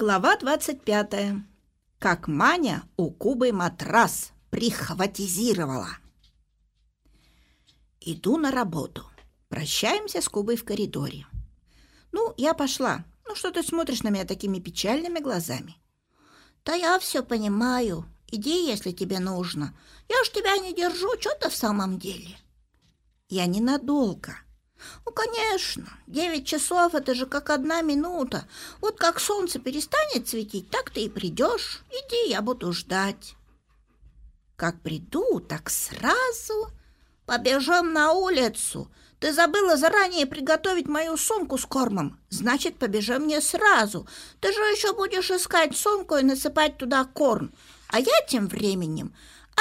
Глава 25. Как Маня у Кубы матрас прихватизировала. Иду на работу. Прощаемся с Кубой в коридоре. Ну, я пошла. Ну, что ты смотришь на меня такими печальными глазами? Да я все понимаю. Иди, если тебе нужно. Я ж тебя не держу, что ты в самом деле. Я ненадолго. Ну, конечно, девять часов — это же как одна минута. Вот как солнце перестанет светить, так ты и придешь. Иди, я буду ждать. Как приду, так сразу побежим на улицу. Ты забыла заранее приготовить мою сумку с кормом. Значит, побежим мне сразу. Ты же еще будешь искать сумку и насыпать туда корм. А я тем временем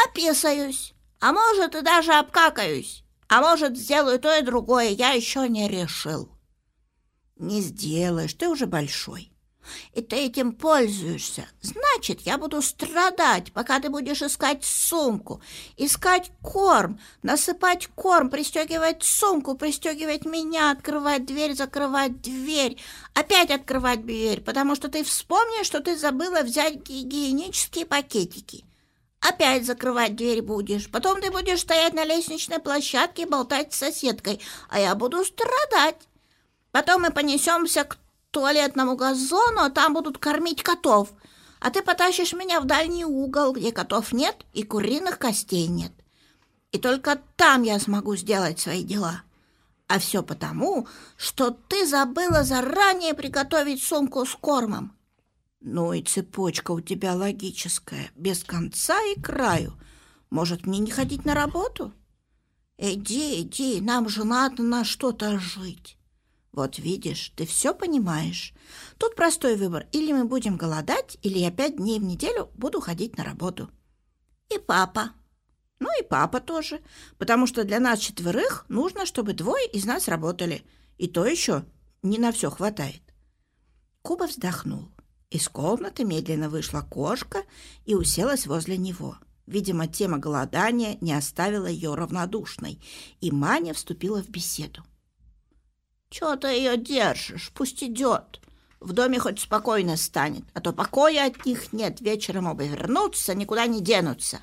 описаюсь, а может и даже обкакаюсь. А может, сделаю то и другое, я еще не решил. Не сделаешь, ты уже большой. И ты этим пользуешься. Значит, я буду страдать, пока ты будешь искать сумку, искать корм, насыпать корм, пристегивать сумку, пристегивать меня, открывать дверь, закрывать дверь, опять открывать дверь, потому что ты вспомнишь, что ты забыла взять гигиенические пакетики. Опять закрывать дверь будешь. Потом ты будешь стоять на лестничной площадке и болтать с соседкой, а я буду страдать. Потом мы понесемся к туалетному газону, а там будут кормить котов. А ты потащишь меня в дальний угол, где котов нет и куриных костей нет. И только там я смогу сделать свои дела. А все потому, что ты забыла заранее приготовить сумку с кормом. Ну и цепочка у тебя логическая, без конца и краю. Может, мне не ходить на работу? Иди, иди, нам же надо на что-то жить. Вот видишь, ты все понимаешь. Тут простой выбор. Или мы будем голодать, или я пять дней в неделю буду ходить на работу. И папа. Ну и папа тоже. Потому что для нас четверых нужно, чтобы двое из нас работали. И то еще не на все хватает. Куба вздохнул. Из комнаты медленно вышла кошка и уселась возле него. Видимо, тема голодания не оставила ее равнодушной, и Маня вступила в беседу. «Чего ты ее держишь? Пусть идет. В доме хоть спокойно станет, а то покоя от них нет. Вечером оба вернутся, никуда не денутся».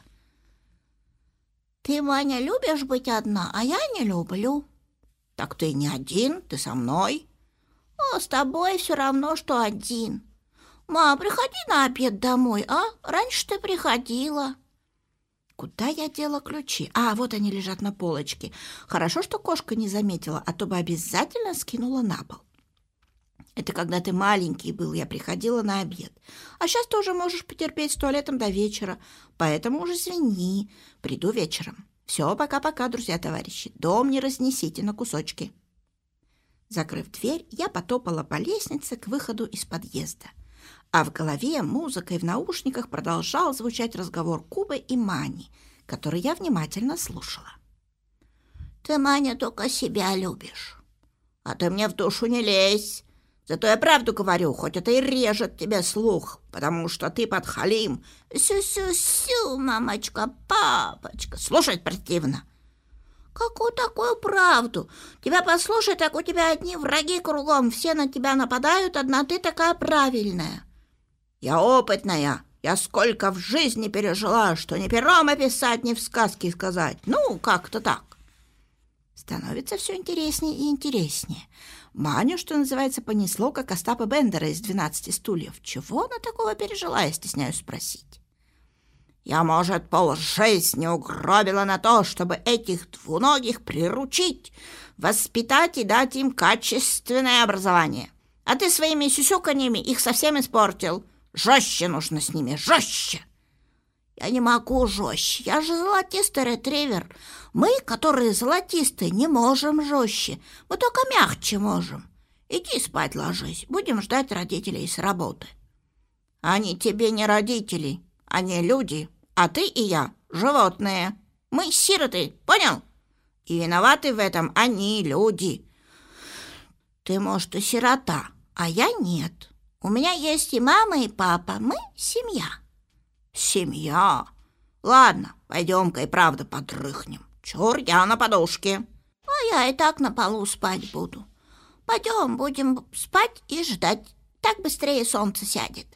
«Ты, Маня, любишь быть одна, а я не люблю». «Так ты не один, ты со мной». «О, с тобой все равно, что один». «Ма, приходи на обед домой, а? Раньше ты приходила». Куда я дела ключи? А, вот они лежат на полочке. Хорошо, что кошка не заметила, а то бы обязательно скинула на пол. Это когда ты маленький был, я приходила на обед. А сейчас тоже можешь потерпеть с туалетом до вечера. Поэтому уже извини. Приду вечером. Все, пока-пока, друзья-товарищи. Дом не разнесите на кусочки. Закрыв дверь, я потопала по лестнице к выходу из подъезда а в голове музыкой в наушниках продолжал звучать разговор Кубы и Мани, который я внимательно слушала. «Ты, Маня, только себя любишь. А ты мне в душу не лезь. Зато я правду говорю, хоть это и режет тебе слух, потому что ты подхалим. Сю-сю-сю, мамочка, папочка. Слушать противно». «Какую такую правду? Тебя послушай, так у тебя одни враги кругом, все на тебя нападают, одна ты такая правильная». Я опытная. Я сколько в жизни пережила, что ни пером описать, ни в сказке сказать. Ну, как-то так. Становится все интереснее и интереснее. Маню, что называется, понесло, как Остапа Бендера из «Двенадцати стульев». Чего она такого пережила, я стесняюсь спросить. Я, может, полжизни угробила на то, чтобы этих двуногих приручить, воспитать и дать им качественное образование. А ты своими сюсюканьями их совсем испортил. Жестче нужно с ними, жестче. Я не могу жестче, я же золотистый ретривер. Мы, которые золотистые, не можем жестче, мы только мягче можем. Иди спать ложись, будем ждать родителей с работы. Они тебе не родители, они люди, а ты и я животные. Мы сироты, понял? И виноваты в этом они, люди. Ты, может, и сирота, а я нет. У меня есть и мама, и папа. Мы семья». «Семья? Ладно, пойдем-ка и правда подрыхнем. Чур, я на подушке». «А я и так на полу спать буду. Пойдем, будем спать и ждать. Так быстрее солнце сядет.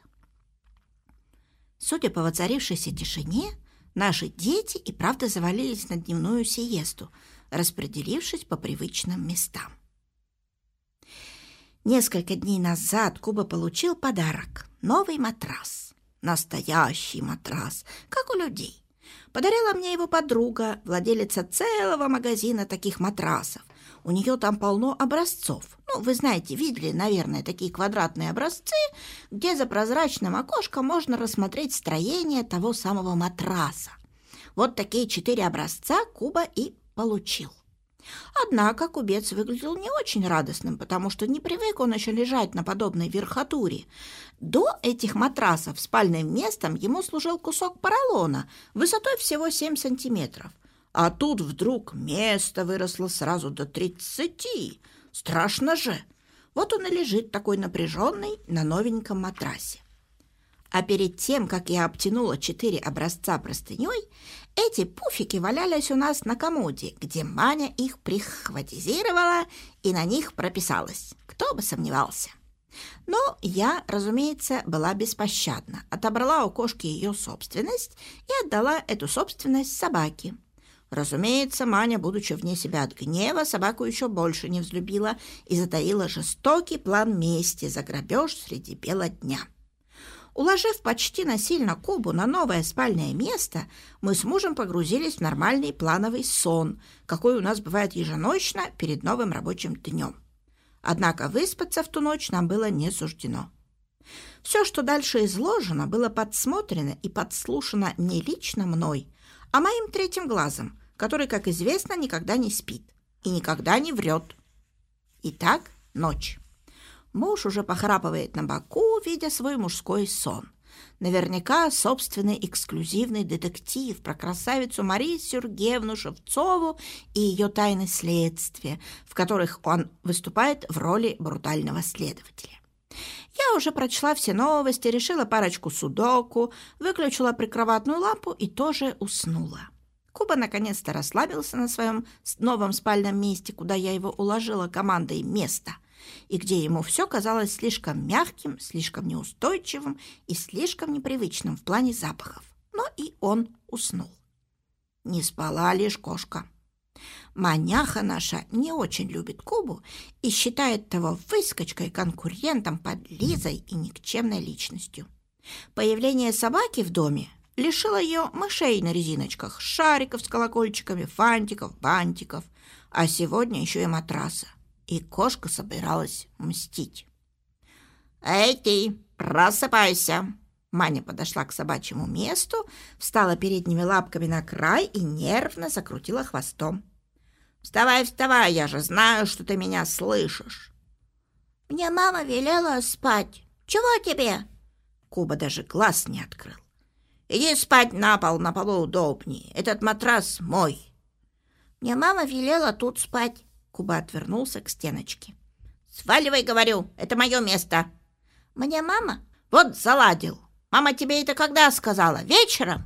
Судя по воцарившейся тишине, наши дети и правда завалились на дневную сиесту, распределившись по привычным местам. Несколько дней назад Куба получил подарок – новый матрас. Настоящий матрас, как у людей. Подарила мне его подруга, владелица целого магазина таких матрасов. У нее там полно образцов. Ну, вы знаете, видели, наверное, такие квадратные образцы, где за прозрачным окошком можно рассмотреть строение того самого матраса. Вот такие четыре образца Куба и получил. Однако кубец выглядел не очень радостным, потому что не привык он еще лежать на подобной верхотуре. До этих матрасов спальным местом ему служил кусок поролона высотой всего 7 сантиметров. А тут вдруг место выросло сразу до тридцати. Страшно же! Вот он и лежит такой напряженный на новеньком матрасе. А перед тем, как я обтянула четыре образца простыней, эти пуфики валялись у нас на комоде, где Маня их прихватизировала и на них прописалась. Кто бы сомневался. Но я, разумеется, была беспощадна. Отобрала у кошки ее собственность и отдала эту собственность собаке. Разумеется, Маня, будучи вне себя от гнева, собаку еще больше не взлюбила и затаила жестокий план мести за грабеж среди бела дня. Уложив почти насильно Кубу на новое спальное место, мы с мужем погрузились в нормальный плановый сон, какой у нас бывает еженочно перед новым рабочим днем. Однако выспаться в ту ночь нам было не суждено. Все, что дальше изложено, было подсмотрено и подслушано не лично мной, а моим третьим глазом, который, как известно, никогда не спит и никогда не врет. Итак, ночь. Муж уже похрапывает на боку, видя свой мужской сон. Наверняка собственный эксклюзивный детектив про красавицу Марию Сергеевну Шевцову и ее тайны следствия, в которых он выступает в роли брутального следователя. Я уже прочла все новости, решила парочку судоку, выключила прикроватную лампу и тоже уснула. Куба наконец-то расслабился на своем новом спальном месте, куда я его уложила командой «Место», и где ему все казалось слишком мягким, слишком неустойчивым и слишком непривычным в плане запахов. Но и он уснул. Не спала лишь кошка. Маняха наша не очень любит Кубу и считает того выскочкой, конкурентом, подлизой и никчемной личностью. Появление собаки в доме лишило ее мышей на резиночках, шариков с колокольчиками, фантиков, бантиков, а сегодня еще и матраса и кошка собиралась мстить. «Эй просыпайся!» Маня подошла к собачьему месту, встала передними лапками на край и нервно закрутила хвостом. «Вставай, вставай, я же знаю, что ты меня слышишь!» «Мне мама велела спать. Чего тебе?» Куба даже глаз не открыл. «Иди спать на пол, на полу удобнее. Этот матрас мой». «Мне мама велела тут спать. Куба отвернулся к стеночке. «Сваливай, говорю, это мое место!» «Мне мама?» «Вот заладил! Мама тебе это когда сказала? Вечером?»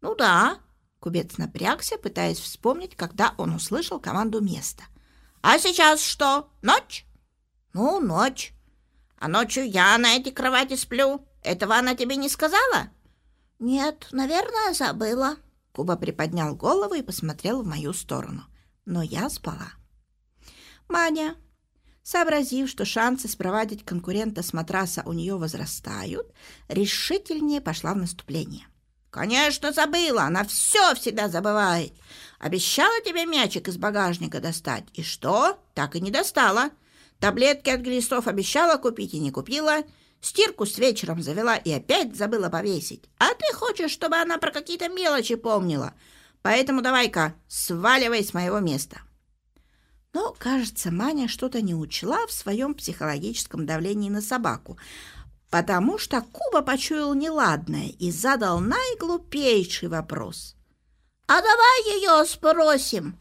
«Ну да». Кубец напрягся, пытаясь вспомнить, когда он услышал команду места. «А сейчас что? Ночь?» «Ну, ночь. А ночью я на этой кровати сплю. Этого она тебе не сказала?» «Нет, наверное, забыла». Куба приподнял голову и посмотрел в мою сторону. Но я спала. Маня, сообразив, что шансы спровадить конкурента с матраса у нее возрастают, решительнее пошла в наступление. «Конечно, забыла! Она все всегда забывает! Обещала тебе мячик из багажника достать. И что? Так и не достала. Таблетки от глистов обещала купить и не купила. Стирку с вечером завела и опять забыла повесить. А ты хочешь, чтобы она про какие-то мелочи помнила. Поэтому давай-ка сваливай с моего места». Но, кажется, Маня что-то не учла в своем психологическом давлении на собаку, потому что Куба почуял неладное и задал наиглупейший вопрос. «А давай ее спросим!»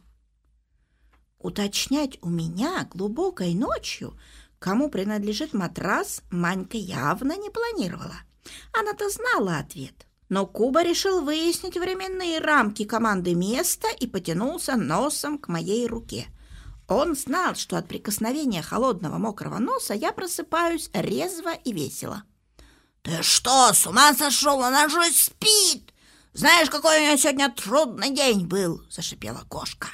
Уточнять у меня глубокой ночью, кому принадлежит матрас, Манька явно не планировала. Она-то знала ответ. Но Куба решил выяснить временные рамки команды места и потянулся носом к моей руке – Он знал, что от прикосновения холодного мокрого носа я просыпаюсь резво и весело. «Ты что, с ума сошел? Она же спит! Знаешь, какой у нее сегодня трудный день был!» — зашипела кошка.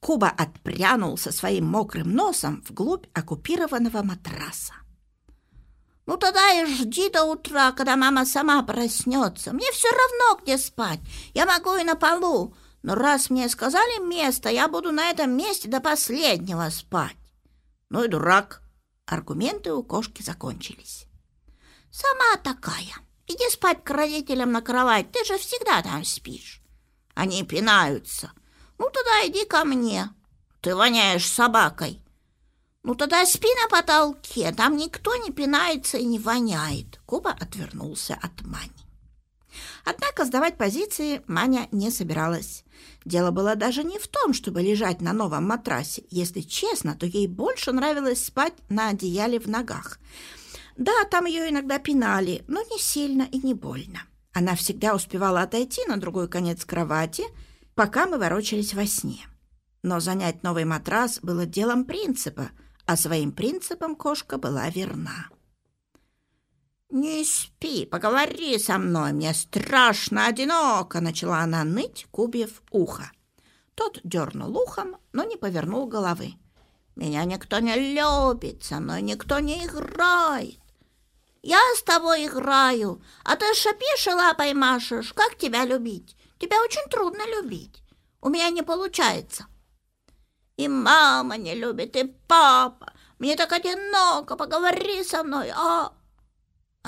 Куба отпрянул со своим мокрым носом вглубь оккупированного матраса. «Ну тогда и жди до утра, когда мама сама проснется. Мне все равно, где спать. Я могу и на полу. Но раз мне сказали место, я буду на этом месте до последнего спать». «Ну и дурак!» Аргументы у кошки закончились. «Сама такая. Иди спать к родителям на кровать. Ты же всегда там спишь». Они пинаются. Ну тогда иди ко мне. Ты воняешь собакой. Ну тогда спи на потолке, там никто не пинается и не воняет. Куба отвернулся от Мани. Однако сдавать позиции Маня не собиралась. Дело было даже не в том, чтобы лежать на новом матрасе. Если честно, то ей больше нравилось спать на одеяле в ногах. Да, там ее иногда пинали, но не сильно и не больно. Она всегда успевала отойти на другой конец кровати – пока мы ворочались во сне. Но занять новый матрас было делом принципа, а своим принципам кошка была верна. «Не спи, поговори со мной, мне страшно одиноко!» Начала она ныть, кубив ухо. Тот дернул ухом, но не повернул головы. «Меня никто не любит, со мной никто не играет. Я с тобой играю, а ты шипишь и лапой машешь. Как тебя любить? Тебя очень трудно любить. У меня не получается. И мама не любит, и папа. Мне так одиноко, поговори со мной, а...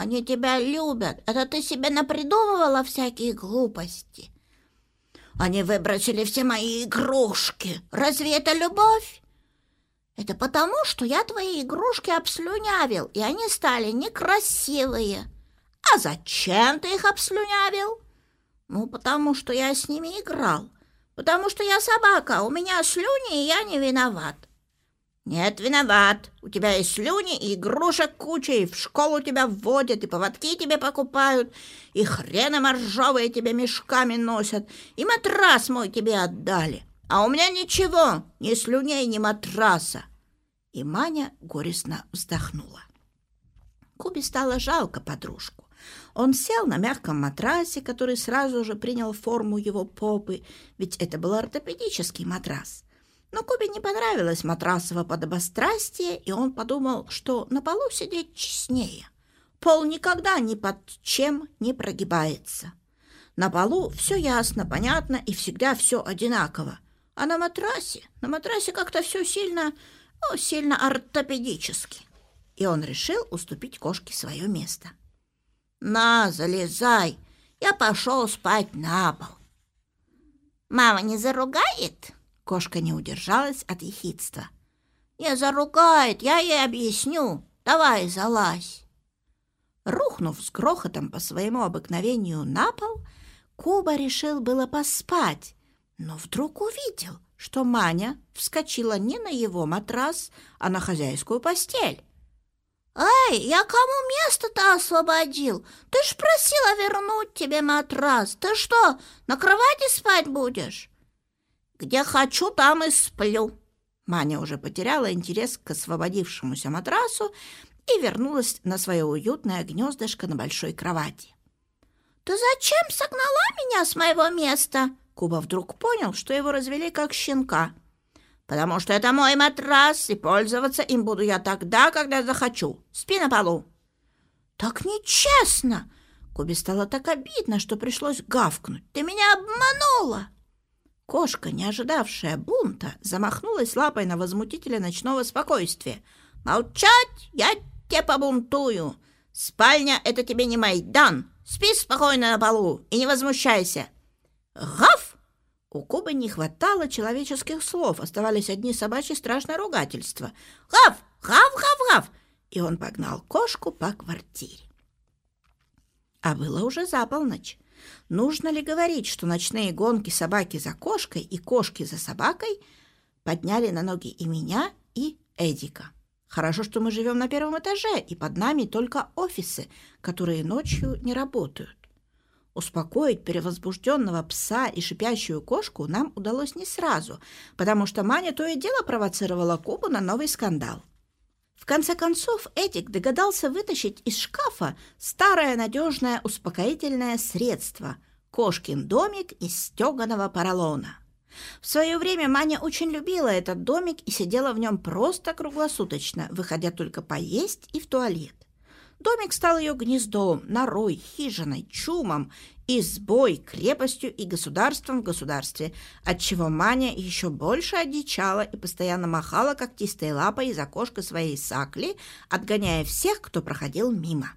Они тебя любят. Это ты себе напридумывала всякие глупости. Они выбросили все мои игрушки. Разве это любовь? Это потому, что я твои игрушки обслюнявил, и они стали некрасивые. А зачем ты их обслюнявил? Ну, потому что я с ними играл. Потому что я собака, у меня слюни, и я не виноват. Нет, виноват. У тебя есть слюни и игрушек куча, и в школу тебя вводят, и поводки тебе покупают, и хрены моржовые тебе мешками носят, и матрас мой тебе отдали. А у меня ничего, ни слюней, ни матраса. И Маня горестно вздохнула. Кубе стало жалко подружку. Он сел на мягком матрасе, который сразу же принял форму его попы, ведь это был ортопедический матрас. Но Кубе не понравилось матрасово подобострастие, и он подумал, что на полу сидеть честнее. Пол никогда ни под чем не прогибается. На полу все ясно, понятно и всегда все одинаково. А на матрасе, на матрасе как-то все сильно, ну, сильно ортопедически. И он решил уступить кошке свое место. «На, залезай, я пошел спать на пол». «Мама не заругает?» Кошка не удержалась от ехидства. «Не заругает, я ей объясню. Давай, залазь». Рухнув с грохотом по своему обыкновению на пол, Куба решил было поспать, но вдруг увидел, что Маня вскочила не на его матрас, а на хозяйскую постель. «Эй, я кому место-то освободил? Ты ж просила вернуть тебе матрас. Ты что, на кровати спать будешь?» «Где хочу, там и сплю». Маня уже потеряла интерес к освободившемуся матрасу и вернулась на свое уютное гнездышко на большой кровати. «Ты зачем согнала меня с моего места?» Куба вдруг понял, что его развели как щенка – потому что это мой матрас, и пользоваться им буду я тогда, когда захочу. Спи на полу». «Так нечестно!» Кубе стало так обидно, что пришлось гавкнуть. «Ты меня обманула!» Кошка, не ожидавшая бунта, замахнулась лапой на возмутителя ночного спокойствия. «Молчать! Я тебе побунтую! Спальня — это тебе не Майдан! Спи спокойно на полу и не возмущайся!» «Гав!» У Кубы не хватало человеческих слов, оставались одни собачьи страшные ругательства. «Гав! Гав! Гав! Гав!» И он погнал кошку по квартире. А было уже за полночь. Нужно ли говорить, что ночные гонки собаки за кошкой и кошки за собакой подняли на ноги и меня, и Эдика? Хорошо, что мы живем на первом этаже, и под нами только офисы, которые ночью не работают. Успокоить перевозбужденного пса и шипящую кошку нам удалось не сразу, потому что Маня то и дело провоцировала Кубу на новый скандал. В конце концов, Эдик догадался вытащить из шкафа старое надежное успокоительное средство – кошкин домик из стеганого поролона. В свое время Маня очень любила этот домик и сидела в нем просто круглосуточно, выходя только поесть и в туалет. Домик стал ее гнездом, норой, хижиной, чумом, избой, крепостью и государством в государстве, отчего Маня еще больше одичала и постоянно махала когтистой лапой из окошка своей сакли, отгоняя всех, кто проходил мимо.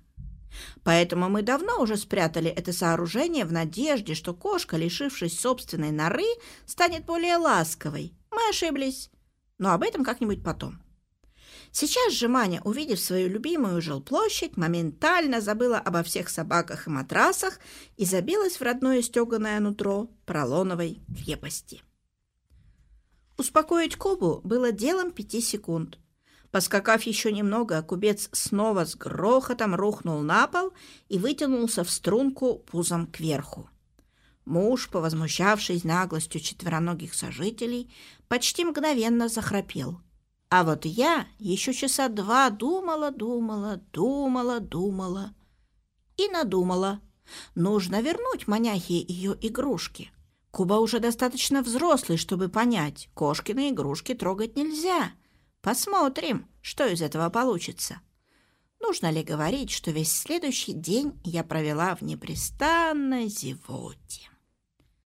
Поэтому мы давно уже спрятали это сооружение в надежде, что кошка, лишившись собственной норы, станет более ласковой. Мы ошиблись, но об этом как-нибудь потом. Сейчас же Маня, увидев свою любимую жилплощадь, моментально забыла обо всех собаках и матрасах и забилась в родное стеганое нутро пролоновой крепости. Успокоить Кобу было делом пяти секунд. Поскакав еще немного, кубец снова с грохотом рухнул на пол и вытянулся в струнку пузом кверху. Муж, повозмущавшись наглостью четвероногих сожителей, почти мгновенно захрапел – а вот я еще часа два думала, думала, думала, думала и надумала. Нужно вернуть маняхе ее игрушки. Куба уже достаточно взрослый, чтобы понять, кошкины игрушки трогать нельзя. Посмотрим, что из этого получится. Нужно ли говорить, что весь следующий день я провела в непрестанной зевоте?